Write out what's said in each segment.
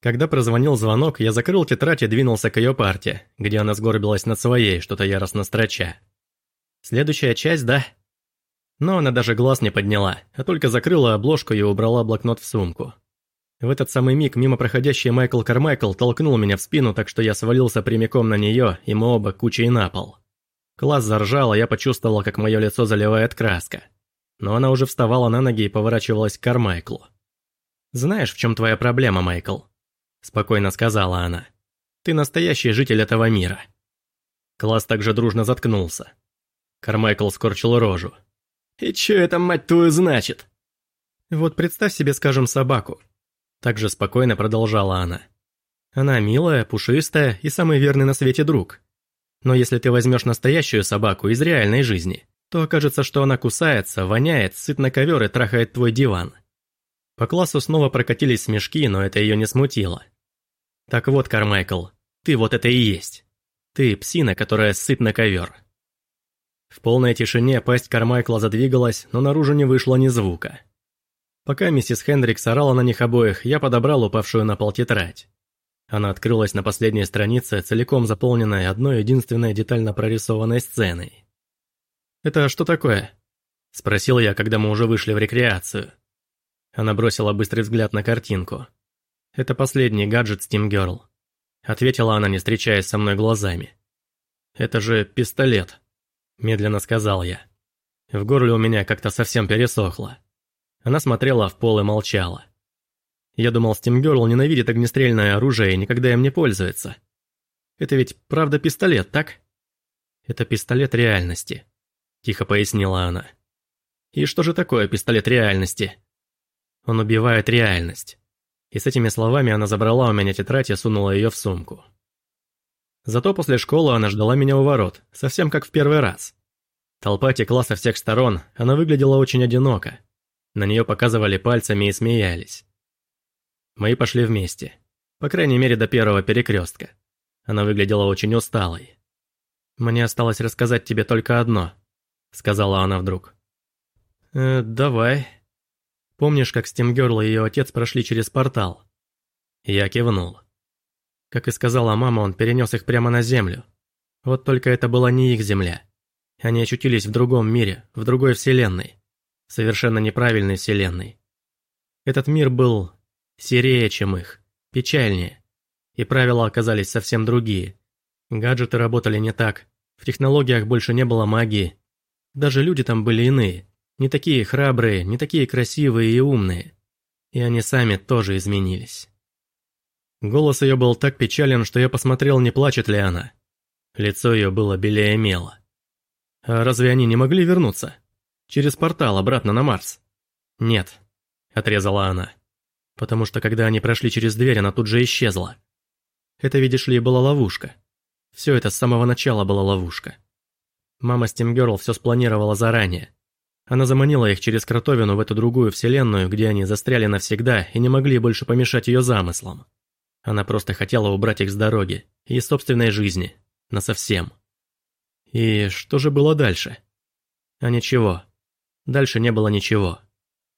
Когда прозвонил звонок, я закрыл тетрадь и двинулся к ее парте, где она сгорбилась над своей, что-то яростно строча. Следующая часть, да? Но она даже глаз не подняла, а только закрыла обложку и убрала блокнот в сумку. В этот самый миг мимо проходящий Майкл Кармайкл толкнул меня в спину, так что я свалился прямиком на нее, и мы оба кучей на пол. Класс заржал, а я почувствовал, как мое лицо заливает краска. Но она уже вставала на ноги и поворачивалась к Кармайклу. «Знаешь, в чем твоя проблема, Майкл?» Спокойно сказала она. «Ты настоящий житель этого мира». Класс также дружно заткнулся. Кармайкл скорчил рожу. «И чё это, мать твою, значит?» «Вот представь себе, скажем, собаку». Также спокойно продолжала она. «Она милая, пушистая и самый верный на свете друг. Но если ты возьмешь настоящую собаку из реальной жизни, то окажется, что она кусается, воняет, сыт на ковер и трахает твой диван». По классу снова прокатились смешки, но это ее не смутило. «Так вот, Кармайкл, ты вот это и есть. Ты псина, которая сыт на ковер». В полной тишине пасть Кармайкла задвигалась, но наружу не вышло ни звука. Пока миссис Хендрикс орала на них обоих, я подобрал упавшую на пол тетрадь. Она открылась на последней странице, целиком заполненной одной единственной детально прорисованной сценой. «Это что такое?» – спросил я, когда мы уже вышли в рекреацию. Она бросила быстрый взгляд на картинку. «Это последний гаджет Steam Girl», – ответила она, не встречаясь со мной глазами. «Это же пистолет», – медленно сказал я. В горле у меня как-то совсем пересохло. Она смотрела в пол и молчала. Я думал, Steam Girl ненавидит огнестрельное оружие и никогда им не пользуется. Это ведь правда пистолет, так? Это пистолет реальности, тихо пояснила она. И что же такое пистолет реальности? Он убивает реальность. И с этими словами она забрала у меня тетрадь и сунула ее в сумку. Зато после школы она ждала меня у ворот, совсем как в первый раз. Толпа текла со всех сторон, она выглядела очень одиноко. На нее показывали пальцами и смеялись. Мы пошли вместе. По крайней мере, до первого перекрестка. Она выглядела очень усталой. «Мне осталось рассказать тебе только одно», — сказала она вдруг. «Э, давай». «Помнишь, как Стимгерл и ее отец прошли через портал?» Я кивнул. Как и сказала мама, он перенес их прямо на землю. Вот только это была не их земля. Они очутились в другом мире, в другой вселенной. Совершенно неправильной вселенной. Этот мир был серее, чем их, печальнее. И правила оказались совсем другие. Гаджеты работали не так, в технологиях больше не было магии. Даже люди там были иные, не такие храбрые, не такие красивые и умные. И они сами тоже изменились. Голос ее был так печален, что я посмотрел, не плачет ли она. Лицо ее было белее мела. А разве они не могли вернуться? Через портал обратно на Марс? Нет, отрезала она потому что когда они прошли через дверь, она тут же исчезла. Это, видишь ли, была ловушка. Все это с самого начала была ловушка. Мама Стимгерл все спланировала заранее. Она заманила их через кротовину в эту другую вселенную, где они застряли навсегда и не могли больше помешать ее замыслам. Она просто хотела убрать их с дороги и собственной жизни. Насовсем. И что же было дальше? А ничего. Дальше не было ничего.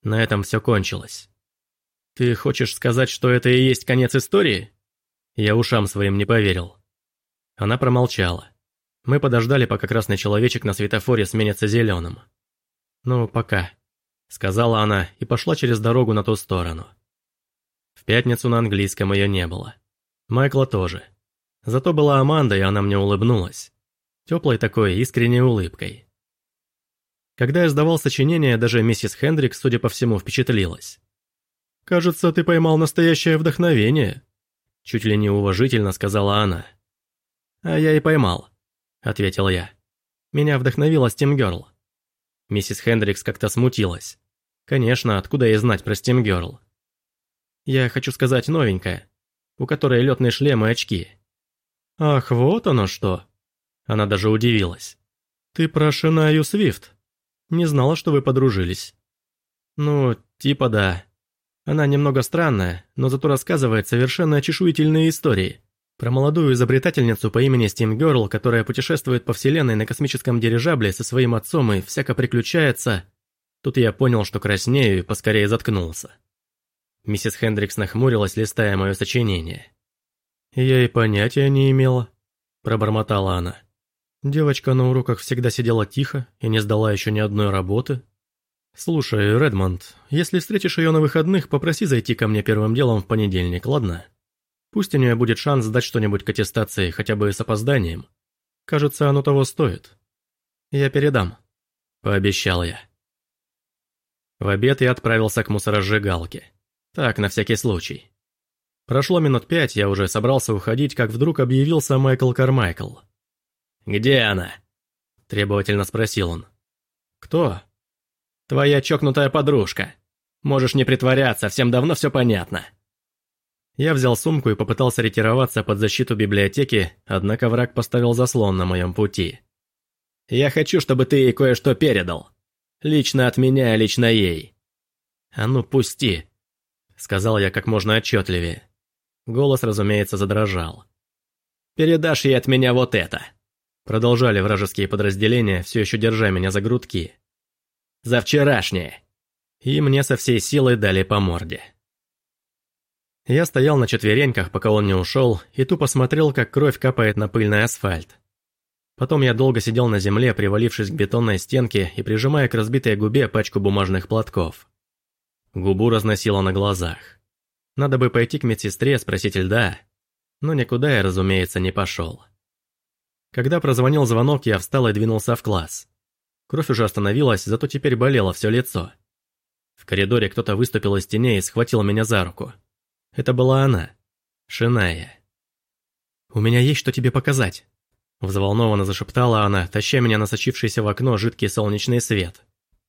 На этом все кончилось. «Ты хочешь сказать, что это и есть конец истории?» Я ушам своим не поверил. Она промолчала. Мы подождали, пока красный человечек на светофоре сменится зеленым. «Ну, пока», — сказала она и пошла через дорогу на ту сторону. В пятницу на английском ее не было. Майкла тоже. Зато была Аманда, и она мне улыбнулась. Теплой такой, искренней улыбкой. Когда я сдавал сочинение, даже миссис Хендрикс, судя по всему, впечатлилась. «Кажется, ты поймал настоящее вдохновение», — чуть ли не уважительно сказала она. «А я и поймал», — ответил я. «Меня вдохновила Girl». Миссис Хендрикс как-то смутилась. «Конечно, откуда ей знать про Girl?» «Я хочу сказать новенькая, у которой летный шлем и очки». «Ах, вот оно что!» Она даже удивилась. «Ты про Шинаю Свифт? Не знала, что вы подружились». «Ну, типа да», она немного странная, но зато рассказывает совершенно очешуительные истории. Про молодую изобретательницу по имени Steam Girl, которая путешествует по вселенной на космическом дирижабле со своим отцом и всяко приключается. Тут я понял, что краснею и поскорее заткнулся. Миссис Хендрикс нахмурилась, листая мое сочинение. «Я и понятия не имела», – пробормотала она. Девочка на уроках всегда сидела тихо и не сдала еще ни одной работы. «Слушай, Редмонд, если встретишь ее на выходных, попроси зайти ко мне первым делом в понедельник, ладно? Пусть у нее будет шанс сдать что-нибудь к аттестации, хотя бы с опозданием. Кажется, оно того стоит. Я передам», – пообещал я. В обед я отправился к мусоросжигалке. Так, на всякий случай. Прошло минут пять, я уже собрался уходить, как вдруг объявился Майкл Кармайкл. «Где она?» – требовательно спросил он. «Кто?» «Твоя чокнутая подружка. Можешь не притворяться, всем давно все понятно». Я взял сумку и попытался ретироваться под защиту библиотеки, однако враг поставил заслон на моем пути. «Я хочу, чтобы ты ей кое-что передал. Лично от меня, лично ей». «А ну, пусти», — сказал я как можно отчетливее. Голос, разумеется, задрожал. «Передашь ей от меня вот это». Продолжали вражеские подразделения, все еще держа меня за грудки. «За вчерашнее!» И мне со всей силой дали по морде. Я стоял на четвереньках, пока он не ушел, и тупо смотрел, как кровь капает на пыльный асфальт. Потом я долго сидел на земле, привалившись к бетонной стенке и прижимая к разбитой губе пачку бумажных платков. Губу разносило на глазах. Надо бы пойти к медсестре, спросить льда, но никуда я, разумеется, не пошел. Когда прозвонил звонок, я встал и двинулся в класс. Кровь уже остановилась, зато теперь болело все лицо. В коридоре кто-то выступил из теней и схватил меня за руку. Это была она, Шиная. «У меня есть что тебе показать», – взволнованно зашептала она, таща меня на сочившийся в окно жидкий солнечный свет.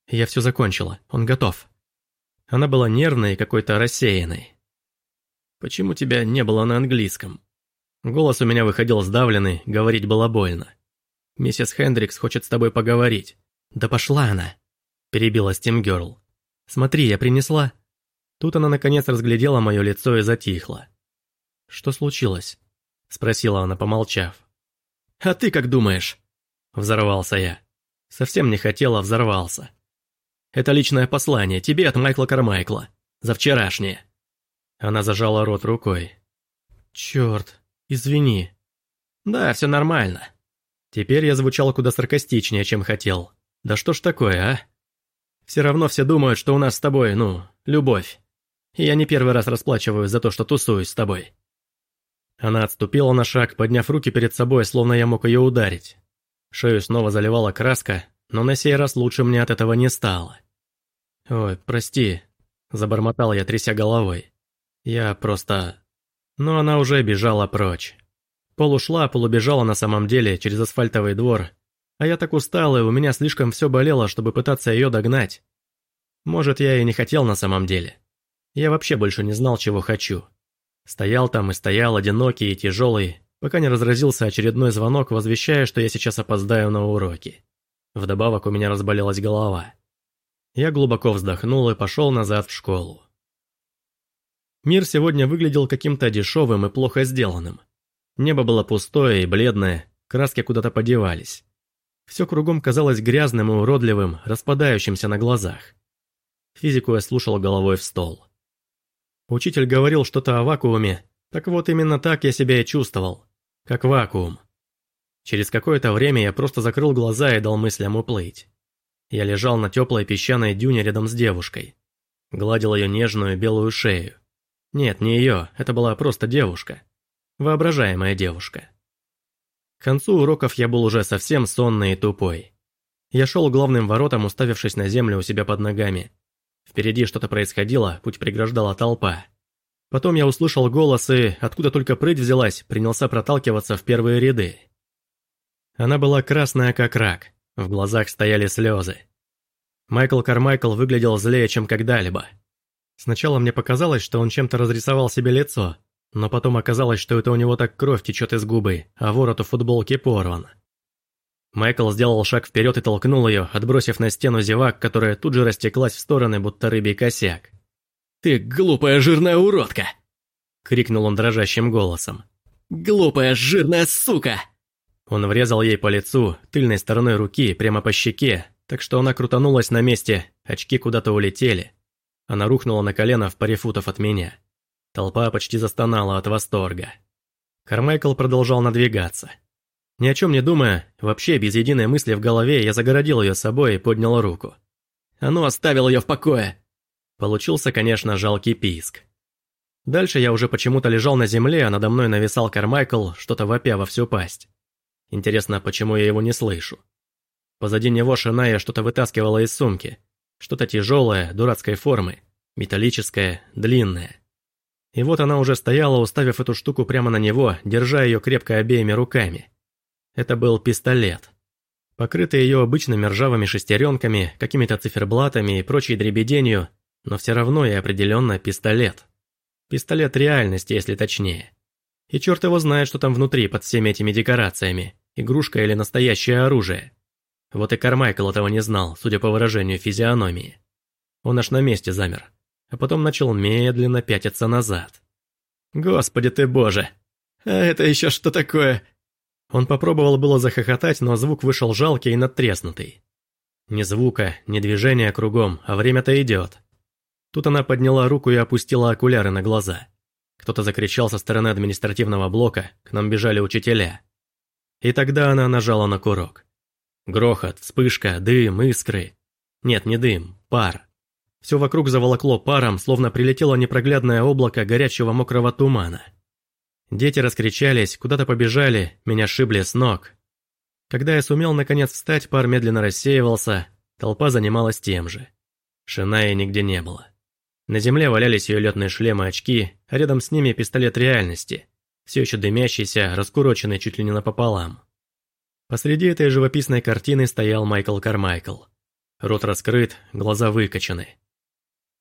«Я все закончила, он готов». Она была нервной и какой-то рассеянной. «Почему тебя не было на английском?» Голос у меня выходил сдавленный, говорить было больно. «Миссис Хендрикс хочет с тобой поговорить». «Да пошла она!» – перебила Стимгерл. «Смотри, я принесла». Тут она наконец разглядела мое лицо и затихла. «Что случилось?» – спросила она, помолчав. «А ты как думаешь?» – взорвался я. Совсем не хотела, взорвался. «Это личное послание тебе от Майкла Кармайкла. За вчерашнее». Она зажала рот рукой. «Черт!» «Извини». «Да, все нормально». Теперь я звучал куда саркастичнее, чем хотел. «Да что ж такое, а?» «Все равно все думают, что у нас с тобой, ну, любовь. Я не первый раз расплачиваюсь за то, что тусуюсь с тобой». Она отступила на шаг, подняв руки перед собой, словно я мог ее ударить. Шею снова заливала краска, но на сей раз лучше мне от этого не стало. «Ой, прости», – забормотал я, тряся головой. «Я просто...» Но она уже бежала прочь. Полушла, полубежала на самом деле через асфальтовый двор. А я так устал, и у меня слишком все болело, чтобы пытаться ее догнать. Может, я и не хотел на самом деле. Я вообще больше не знал, чего хочу. Стоял там и стоял, одинокий и тяжелый, пока не разразился очередной звонок, возвещая, что я сейчас опоздаю на уроки. Вдобавок у меня разболелась голова. Я глубоко вздохнул и пошел назад в школу. Мир сегодня выглядел каким-то дешевым и плохо сделанным. Небо было пустое и бледное, краски куда-то подевались. Все кругом казалось грязным и уродливым, распадающимся на глазах. Физику я слушал головой в стол. Учитель говорил что-то о вакууме, так вот именно так я себя и чувствовал, как вакуум. Через какое-то время я просто закрыл глаза и дал мыслям уплыть. Я лежал на теплой песчаной дюне рядом с девушкой. Гладил ее нежную белую шею. Нет, не ее, это была просто девушка. Воображаемая девушка. К концу уроков я был уже совсем сонный и тупой. Я шел главным воротам, уставившись на землю у себя под ногами. Впереди что-то происходило, путь преграждала толпа. Потом я услышал голос и, откуда только прыть взялась, принялся проталкиваться в первые ряды. Она была красная как рак, в глазах стояли слезы. Майкл Кармайкл выглядел злее, чем когда-либо. Сначала мне показалось, что он чем-то разрисовал себе лицо, но потом оказалось, что это у него так кровь течет из губы, а ворот у футболки порван. Майкл сделал шаг вперед и толкнул ее, отбросив на стену зевак, которая тут же растеклась в стороны, будто рыбий косяк. «Ты глупая жирная уродка!» — крикнул он дрожащим голосом. «Глупая жирная сука!» Он врезал ей по лицу, тыльной стороной руки, прямо по щеке, так что она крутанулась на месте, очки куда-то улетели. Она рухнула на колено в паре футов от меня. Толпа почти застонала от восторга. Кармайкл продолжал надвигаться. Ни о чем не думая, вообще без единой мысли в голове, я загородил ее собой и поднял руку. «А ну, оставил ее в покое!» Получился, конечно, жалкий писк. Дальше я уже почему-то лежал на земле, а надо мной нависал Кармайкл, что-то вопя во всю пасть. Интересно, почему я его не слышу? Позади него Шиная что-то вытаскивала из сумки. Что-то тяжелое, дурацкой формы, металлическое, длинное. И вот она уже стояла, уставив эту штуку прямо на него, держа ее крепко обеими руками. Это был пистолет. Покрытый ее обычными ржавыми шестеренками, какими-то циферблатами и прочей дребеденью, но все равно и определенно пистолет. Пистолет реальности, если точнее. И черт его знает, что там внутри под всеми этими декорациями, игрушка или настоящее оружие. Вот и Кармайкл этого не знал, судя по выражению физиономии. Он аж на месте замер, а потом начал медленно пятиться назад. «Господи ты боже! А это еще что такое?» Он попробовал было захохотать, но звук вышел жалкий и надтреснутый. Ни звука, ни движения кругом, а время-то идет. Тут она подняла руку и опустила окуляры на глаза. Кто-то закричал со стороны административного блока, к нам бежали учителя. И тогда она нажала на курок. Грохот, вспышка, дым, искры. Нет, не дым, пар. Все вокруг заволокло паром, словно прилетело непроглядное облако горячего мокрого тумана. Дети раскричались, куда-то побежали, меня шибли с ног. Когда я сумел наконец встать, пар медленно рассеивался, толпа занималась тем же. Шинаи нигде не было. На земле валялись ее летные шлемы и очки, а рядом с ними пистолет реальности, все еще дымящийся, раскуроченный чуть ли не напополам. Посреди этой живописной картины стоял Майкл Кармайкл. Рот раскрыт, глаза выкочены.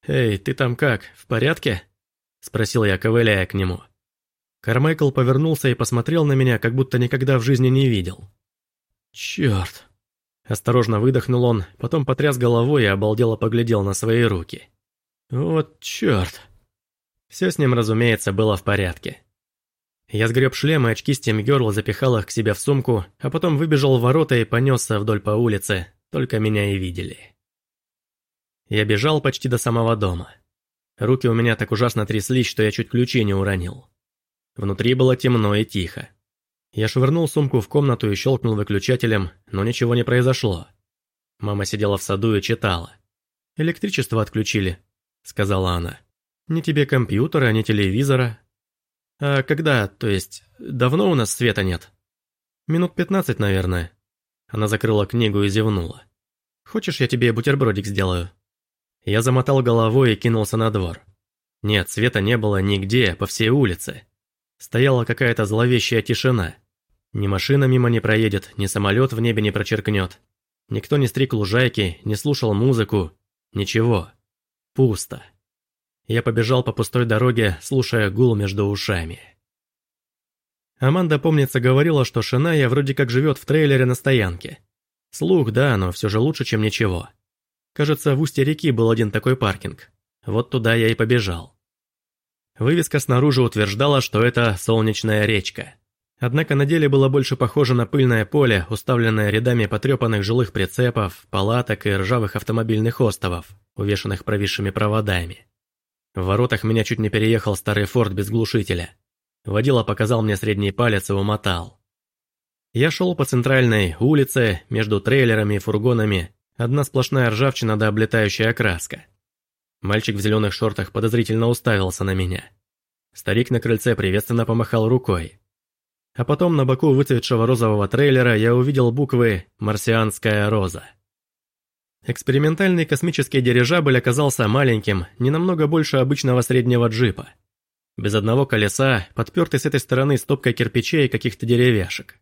«Эй, ты там как, в порядке?» – спросил я, ковыляя к нему. Кармайкл повернулся и посмотрел на меня, как будто никогда в жизни не видел. «Черт!» Осторожно выдохнул он, потом потряс головой и обалдело поглядел на свои руки. «Вот черт!» Все с ним, разумеется, было в порядке. Я сгреб шлем и очки с Тим Герл, запихал их к себе в сумку, а потом выбежал в ворота и понесся вдоль по улице, только меня и видели. Я бежал почти до самого дома. Руки у меня так ужасно тряслись, что я чуть ключи не уронил. Внутри было темно и тихо. Я швырнул сумку в комнату и щелкнул выключателем, но ничего не произошло. Мама сидела в саду и читала. «Электричество отключили», — сказала она. «Ни тебе компьютера, ни телевизора». «А когда, то есть, давно у нас света нет?» «Минут пятнадцать, наверное». Она закрыла книгу и зевнула. «Хочешь, я тебе бутербродик сделаю?» Я замотал головой и кинулся на двор. Нет, света не было нигде, по всей улице. Стояла какая-то зловещая тишина. Ни машина мимо не проедет, ни самолет в небе не прочеркнет. Никто не стриг лужайки, не слушал музыку. Ничего. Пусто. Я побежал по пустой дороге, слушая гул между ушами. Аманда, помнится, говорила, что Шиная вроде как живет в трейлере на стоянке. Слух, да, но все же лучше, чем ничего. Кажется, в устье реки был один такой паркинг. Вот туда я и побежал. Вывеска снаружи утверждала, что это солнечная речка. Однако на деле было больше похоже на пыльное поле, уставленное рядами потрепанных жилых прицепов, палаток и ржавых автомобильных остовов, увешанных провисшими проводами. В воротах меня чуть не переехал старый форт без глушителя. Водила показал мне средний палец и умотал. Я шел по центральной улице, между трейлерами и фургонами, одна сплошная ржавчина да облетающая краска. Мальчик в зеленых шортах подозрительно уставился на меня. Старик на крыльце приветственно помахал рукой. А потом на боку выцветшего розового трейлера я увидел буквы «Марсианская роза». Экспериментальный космический дирижабль оказался маленьким, не намного больше обычного среднего джипа. Без одного колеса, подпертый с этой стороны стопкой кирпичей и каких-то деревяшек.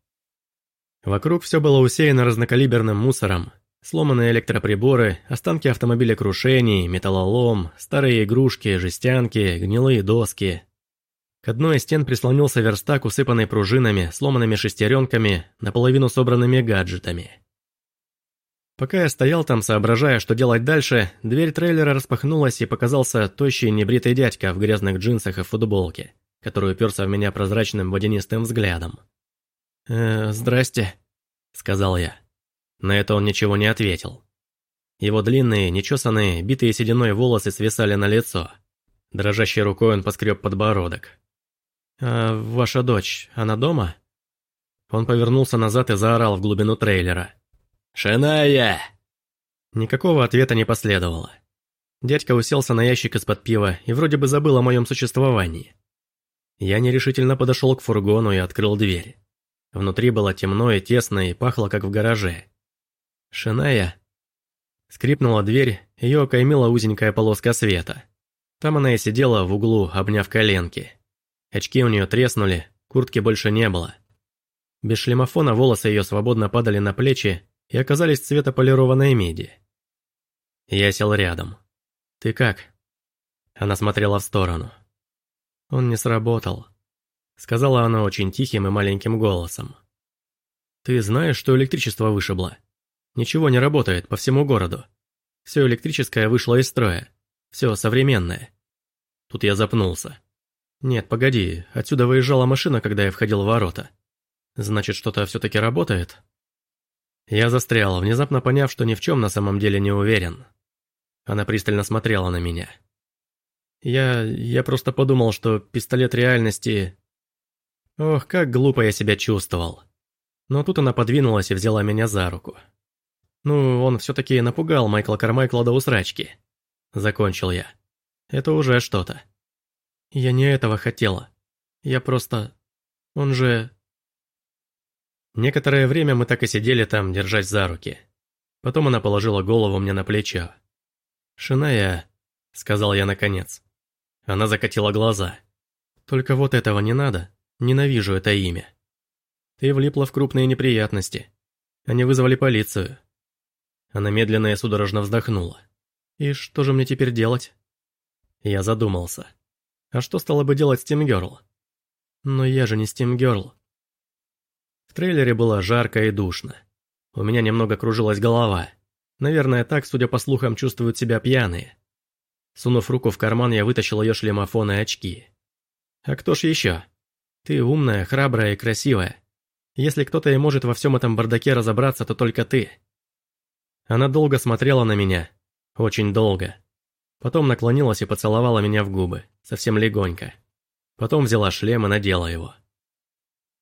Вокруг все было усеяно разнокалиберным мусором, Сломанные электроприборы, останки автомобиля крушений, металлолом, старые игрушки, жестянки, гнилые доски. К одной из стен прислонился верстак, усыпанный пружинами, сломанными шестеренками, наполовину собранными гаджетами. Пока я стоял там, соображая, что делать дальше, дверь трейлера распахнулась и показался тощий небритый дядька в грязных джинсах и футболке, который уперся в меня прозрачным водянистым взглядом. «Э, «Здрасте», — сказал я. На это он ничего не ответил. Его длинные, нечесанные, битые сединой волосы свисали на лицо. Дрожащей рукой он поскреб подбородок. «А ваша дочь, она дома?» Он повернулся назад и заорал в глубину трейлера. «Шиная!» Никакого ответа не последовало. Дядька уселся на ящик из-под пива и вроде бы забыл о моем существовании. Я нерешительно подошел к фургону и открыл дверь. Внутри было темно и тесно и пахло, как в гараже. «Шиная?» Скрипнула дверь, ее окаймила узенькая полоска света. Там она и сидела в углу, обняв коленки. Очки у нее треснули, куртки больше не было. Без шлемофона волосы ее свободно падали на плечи и оказались цвета полированной меди. Я сел рядом. «Ты как?» Она смотрела в сторону. «Он не сработал», — сказала она очень тихим и маленьким голосом. «Ты знаешь, что электричество вышибло? Ничего не работает по всему городу. Все электрическое вышло из строя. Все современное». Тут я запнулся. «Нет, погоди, отсюда выезжала машина, когда я входил в ворота. Значит, что-то все-таки работает?» Я застрял, внезапно поняв, что ни в чем на самом деле не уверен. Она пристально смотрела на меня. Я... я просто подумал, что пистолет реальности... Ох, как глупо я себя чувствовал. Но тут она подвинулась и взяла меня за руку. Ну, он все-таки напугал Майкла Кармайкла до усрачки. Закончил я. Это уже что-то. Я не этого хотела. Я просто... Он же... Некоторое время мы так и сидели там, держась за руки. Потом она положила голову мне на плечо. «Шиная», — сказал я наконец. Она закатила глаза. «Только вот этого не надо. Ненавижу это имя. Ты влипла в крупные неприятности. Они вызвали полицию». Она медленно и судорожно вздохнула. «И что же мне теперь делать?» Я задумался. «А что стало бы делать Стимгерл?» «Но я же не Стимгерл. В трейлере было жарко и душно. У меня немного кружилась голова. Наверное, так, судя по слухам, чувствуют себя пьяные. Сунув руку в карман, я вытащил ее шлемофон и очки. «А кто ж еще? Ты умная, храбрая и красивая. Если кто-то и может во всем этом бардаке разобраться, то только ты». Она долго смотрела на меня. Очень долго. Потом наклонилась и поцеловала меня в губы, совсем легонько. Потом взяла шлем и надела его.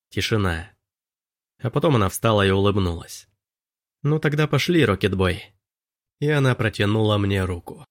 Тишина. А потом она встала и улыбнулась. «Ну тогда пошли, Рокетбой». И она протянула мне руку.